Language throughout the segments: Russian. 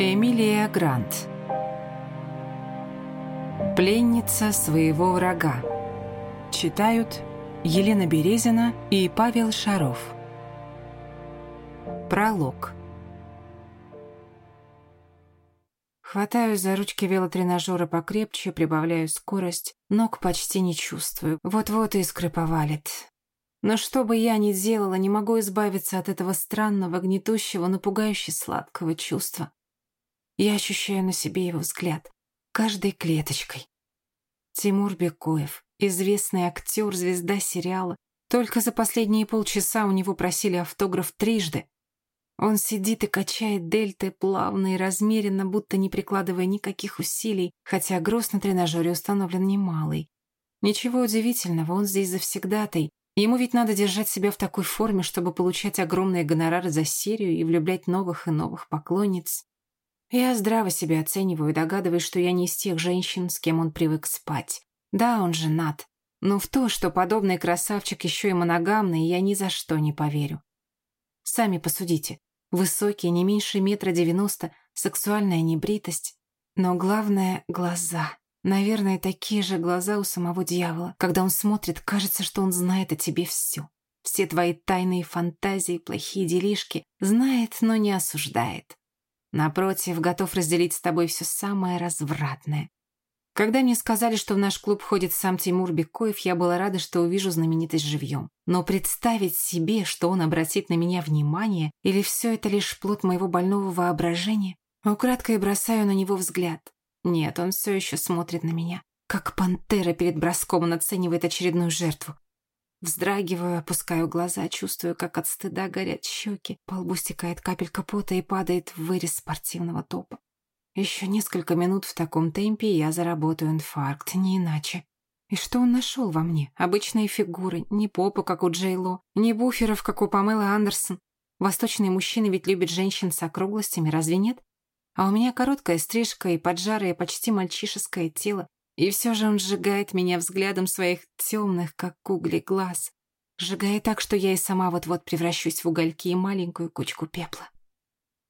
Эмилия Грант Пленница своего врага Читают Елена Березина и Павел Шаров Пролог Хватаю за ручки велотренажера покрепче, прибавляю скорость, ног почти не чувствую. Вот-вот искры повалит. Но что бы я ни делала, не могу избавиться от этого странного, гнетущего, напугающе сладкого чувства. Я ощущаю на себе его взгляд, каждой клеточкой. Тимур Бекоев, известный актер, звезда сериала. Только за последние полчаса у него просили автограф трижды. Он сидит и качает дельты плавно и размеренно, будто не прикладывая никаких усилий, хотя груз на тренажере установлен немалый. Ничего удивительного, он здесь завсегдатай. Ему ведь надо держать себя в такой форме, чтобы получать огромные гонорары за серию и влюблять новых и новых поклонниц. Я здраво себя оцениваю и догадываюсь, что я не из тех женщин, с кем он привык спать. Да, он женат. Но в то, что подобный красавчик еще и моногамный, я ни за что не поверю. Сами посудите. Высокий, не меньше метра девяносто, сексуальная небритость. Но главное — глаза. Наверное, такие же глаза у самого дьявола. Когда он смотрит, кажется, что он знает о тебе все. Все твои тайные фантазии, плохие делишки. Знает, но не осуждает. Напротив, готов разделить с тобой все самое развратное. Когда мне сказали, что в наш клуб ходит сам Тимур Бекоев, я была рада, что увижу знаменитость живьем. Но представить себе, что он обратит на меня внимание, или все это лишь плод моего больного воображения? Украдкой бросаю на него взгляд. Нет, он все еще смотрит на меня. Как пантера перед броском он оценивает очередную жертву. Вздрагиваю, опускаю глаза, чувствую, как от стыда горят щеки, по лбу стекает капелька пота и падает в вырез спортивного топа. Еще несколько минут в таком темпе, я заработаю инфаркт, не иначе. И что он нашел во мне? Обычные фигуры, не попу, как у Джейло, не буферов, как у Памелы Андерсон. Восточные мужчины ведь любят женщин с округлостями, разве нет? А у меня короткая стрижка и поджарое, почти мальчишеское тело, и все же он сжигает меня взглядом своих темных, как угли, глаз. Сжигает так, что я и сама вот-вот превращусь в угольки и маленькую кучку пепла.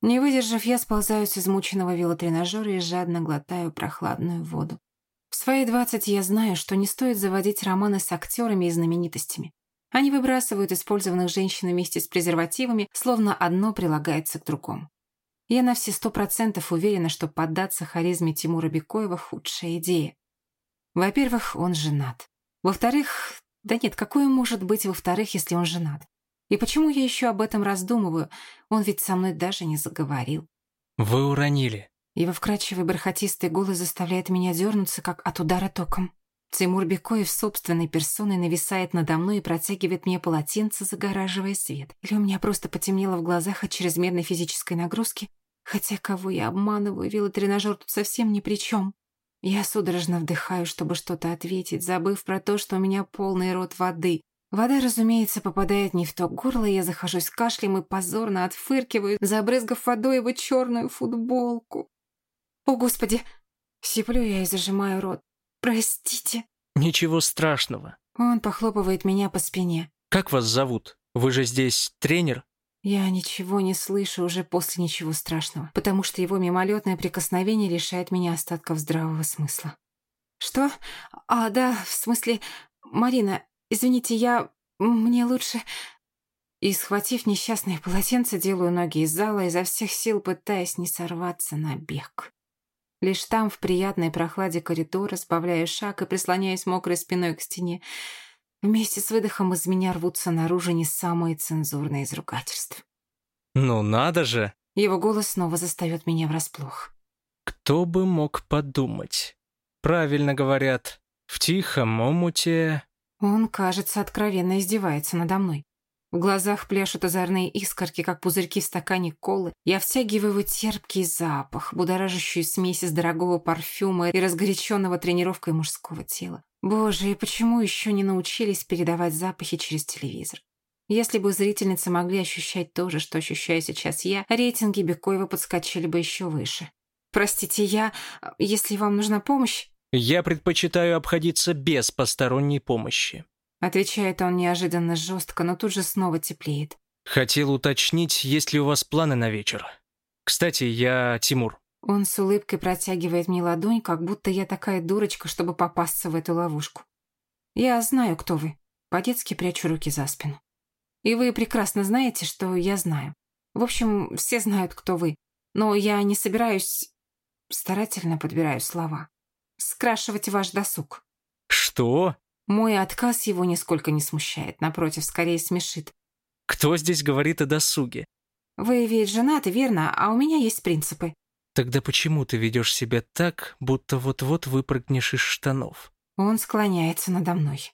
Не выдержав, я сползаю с измученного велотренажера и жадно глотаю прохладную воду. В свои двадцать я знаю, что не стоит заводить романы с актерами и знаменитостями. Они выбрасывают использованных женщин вместе с презервативами, словно одно прилагается к другому. Я на все сто процентов уверена, что поддаться харизме Тимура Бекоева – худшая идея. Во-первых, он женат. Во-вторых, да нет, какое может быть во-вторых, если он женат? И почему я еще об этом раздумываю? Он ведь со мной даже не заговорил. Вы уронили. Его вкрадчивый бархатистый голос заставляет меня дернуться, как от удара током. Тимур Бекоев собственной персоной нависает надо мной и протягивает мне полотенце, загораживая свет. Или у меня просто потемнело в глазах от чрезмерной физической нагрузки? Хотя кого я обманываю, велотренажер тут совсем ни при чем. Я судорожно вдыхаю, чтобы что-то ответить, забыв про то, что у меня полный рот воды. Вода, разумеется, попадает не в то горло, я захожусь кашлем и позорно отфыркиваю, забрызгав водой его черную футболку. «О, Господи!» Сиплю я и зажимаю рот. «Простите». «Ничего страшного». Он похлопывает меня по спине. «Как вас зовут? Вы же здесь тренер?» Я ничего не слышу уже после ничего страшного, потому что его мимолетное прикосновение лишает меня остатков здравого смысла. «Что? А, да, в смысле... Марина, извините, я... Мне лучше...» И, схватив несчастное полотенце, делаю ноги из зала, изо всех сил пытаясь не сорваться на бег. Лишь там, в приятной прохладе коридора, сбавляю шаг и прислоняюсь мокрой спиной к стене, Вместе с выдохом из меня рвутся наружу не самые цензурные из ругательств. «Ну надо же!» Его голос снова застает меня врасплох. «Кто бы мог подумать? Правильно говорят, в тихом омуте...» Он, кажется, откровенно издевается надо мной. В глазах пляшут озорные искорки, как пузырьки в стакане колы. Я втягиваю терпкий запах, будоражащую смесь из дорогого парфюма и разгоряченного тренировкой мужского тела. Боже, и почему еще не научились передавать запахи через телевизор? Если бы зрительницы могли ощущать то же, что ощущаю сейчас я, рейтинги Бекоева подскочили бы еще выше. Простите, я... Если вам нужна помощь... Я предпочитаю обходиться без посторонней помощи. Отвечает он неожиданно жестко, но тут же снова теплеет. Хотел уточнить, есть ли у вас планы на вечер. Кстати, я Тимур. Он с улыбкой протягивает мне ладонь, как будто я такая дурочка, чтобы попасться в эту ловушку. Я знаю, кто вы. По-детски прячу руки за спину. И вы прекрасно знаете, что я знаю. В общем, все знают, кто вы. Но я не собираюсь... Старательно подбираю слова. Скрашивать ваш досуг. Что? Мой отказ его нисколько не смущает, напротив, скорее смешит. Кто здесь говорит о досуге? Вы ведь женаты, верно? А у меня есть принципы. Тогда почему ты ведешь себя так, будто вот-вот выпрыгнешь из штанов? Он склоняется надо мной.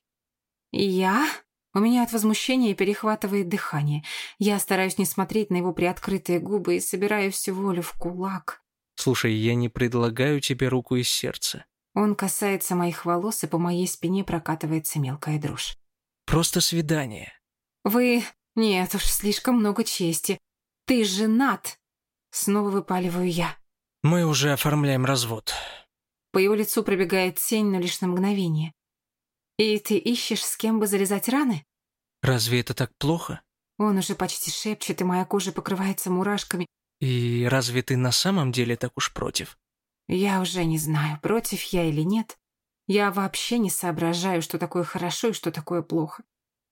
Я? У меня от возмущения перехватывает дыхание. Я стараюсь не смотреть на его приоткрытые губы и собираю всю волю в кулак. Слушай, я не предлагаю тебе руку и сердце. Он касается моих волос, и по моей спине прокатывается мелкая дрожь. Просто свидание. Вы... Нет уж, слишком много чести. Ты женат. Снова выпаливаю я. Мы уже оформляем развод. По его лицу пробегает тень, но лишь на мгновение. И ты ищешь, с кем бы залезать раны? Разве это так плохо? Он уже почти шепчет, и моя кожа покрывается мурашками. И разве ты на самом деле так уж против? Я уже не знаю, против я или нет. Я вообще не соображаю, что такое хорошо и что такое плохо.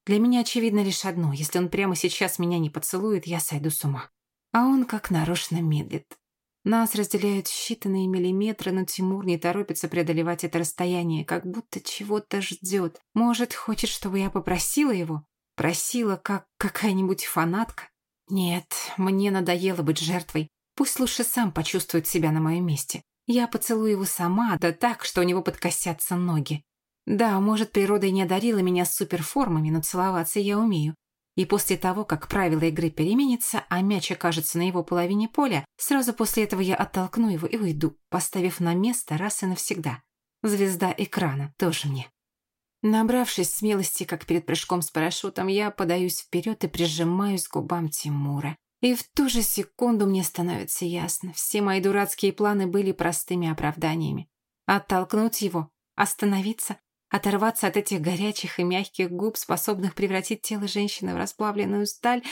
Для меня очевидно лишь одно. Если он прямо сейчас меня не поцелует, я сойду с ума. А он как нарочно медлит. Нас разделяют считанные миллиметры, но Тимур не торопится преодолевать это расстояние, как будто чего-то ждет. Может, хочет, чтобы я попросила его? Просила, как какая-нибудь фанатка? Нет, мне надоело быть жертвой. Пусть лучше сам почувствует себя на моем месте. Я поцелую его сама, да так, что у него подкосятся ноги. Да, может, природа и не одарила меня суперформами, но целоваться я умею. И после того, как правила игры переменятся, а мяч окажется на его половине поля, сразу после этого я оттолкну его и уйду, поставив на место раз и навсегда. Звезда экрана тоже мне. Набравшись смелости, как перед прыжком с парашютом, я подаюсь вперед и прижимаюсь к губам Тимура. И в ту же секунду мне становится ясно, все мои дурацкие планы были простыми оправданиями. Оттолкнуть его, остановиться, оторваться от этих горячих и мягких губ, способных превратить тело женщины в расплавленную сталь.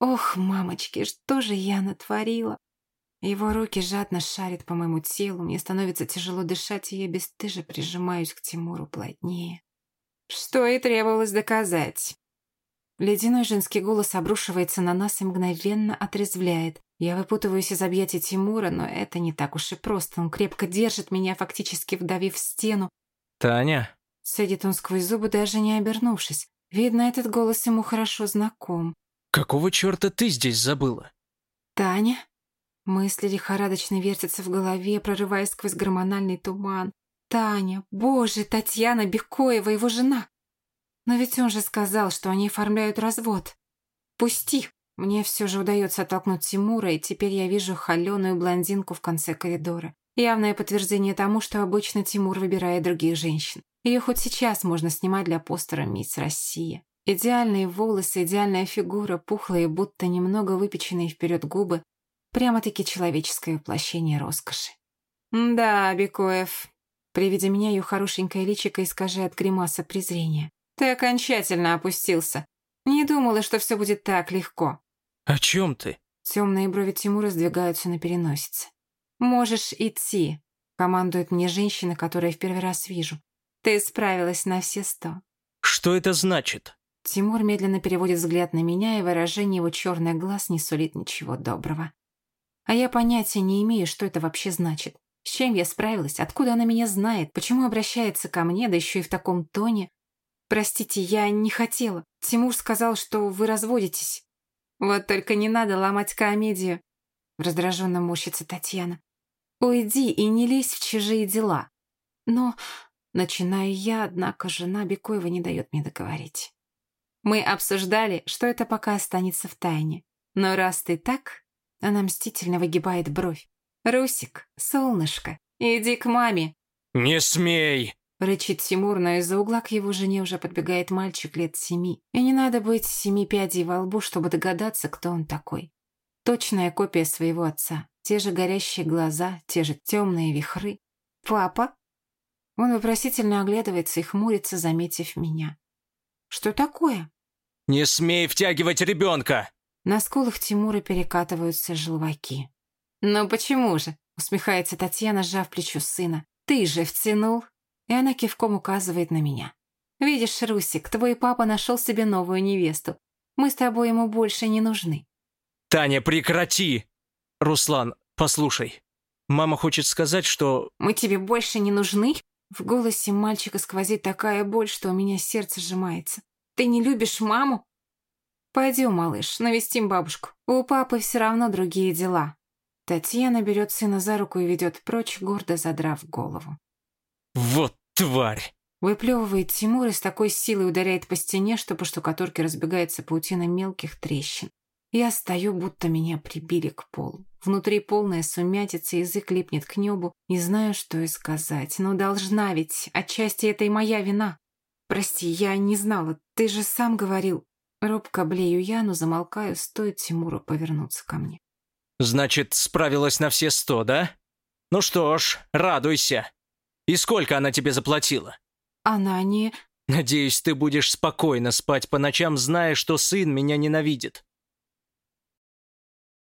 Ох, мамочки, что же я натворила? Его руки жадно шарят по моему телу, мне становится тяжело дышать, и я бесстыже прижимаюсь к Тимуру плотнее. Что и требовалось доказать. Ледяной женский голос обрушивается на нас и мгновенно отрезвляет. Я выпутываюсь из объятий Тимура, но это не так уж и просто. Он крепко держит меня, фактически вдавив в стену. «Таня?» Садит он сквозь зубы, даже не обернувшись. Видно, этот голос ему хорошо знаком. «Какого черта ты здесь забыла?» «Таня?» Мысли лихорадочно вертятся в голове, прорываясь сквозь гормональный туман. «Таня! Боже, Татьяна Бекоева, его жена!» Но ведь он же сказал, что они оформляют развод. Пусти. Мне все же удается оттолкнуть Тимура, и теперь я вижу холеную блондинку в конце коридора. Явное подтверждение тому, что обычно Тимур выбирает других женщин. Ее хоть сейчас можно снимать для постера «Мисс Россия». Идеальные волосы, идеальная фигура, пухлые, будто немного выпеченные вперед губы. Прямо-таки человеческое воплощение роскоши. «Да, Бекоев». При виде меня ее хорошенькое личико искажает гримаса презрения. Ты окончательно опустился. Не думала, что все будет так легко. О чем ты? Темные брови Тимура сдвигаются на переносице. Можешь идти, командует мне женщина, которую я в первый раз вижу. Ты справилась на все сто. Что это значит? Тимур медленно переводит взгляд на меня, и выражение его черных глаз не сулит ничего доброго. А я понятия не имею, что это вообще значит. С чем я справилась? Откуда она меня знает? Почему обращается ко мне, да еще и в таком тоне? «Простите, я не хотела. Тимур сказал, что вы разводитесь». «Вот только не надо ломать комедию», — раздраженно морщится Татьяна. «Уйди и не лезь в чужие дела». Но, начинаю я, однако жена Бекоева не дает мне договорить. Мы обсуждали, что это пока останется в тайне. Но раз ты так, она мстительно выгибает бровь. «Русик, солнышко, иди к маме». «Не смей!» Рычит Тимур, но из-за угла к его жене уже подбегает мальчик лет семи. И не надо быть семи пядей во лбу, чтобы догадаться, кто он такой. Точная копия своего отца. Те же горящие глаза, те же темные вихры. «Папа?» Он вопросительно оглядывается и хмурится, заметив меня. «Что такое?» «Не смей втягивать ребенка!» На скулах Тимура перекатываются желваки. «Ну почему же? Усмехается Татьяна, сжав плечо сына. Ты же втянул. И она кивком указывает на меня. Видишь, Русик, твой папа нашел себе новую невесту. Мы с тобой ему больше не нужны. Таня, прекрати! Руслан, послушай. Мама хочет сказать, что... Мы тебе больше не нужны? В голосе мальчика сквозит такая боль, что у меня сердце сжимается. Ты не любишь маму? Пойдем, малыш, навестим бабушку. У папы все равно другие дела. Татьяна берет сына за руку и ведет прочь, гордо задрав голову. Вот тварь! Выплевывает Тимур и с такой силой ударяет по стене, что по штукатурке разбегается паутина мелких трещин. Я стою, будто меня прибили к полу. Внутри полная сумятица, язык липнет к небу. Не знаю, что и сказать. Но должна ведь. Отчасти это и моя вина. Прости, я не знала. Ты же сам говорил. Робко блею я, но замолкаю, стоит Тимуру повернуться ко мне. Значит, справилась на все сто, да? Ну что ж, радуйся. И сколько она тебе заплатила? Она не... Надеюсь, ты будешь спокойно спать по ночам, зная, что сын меня ненавидит.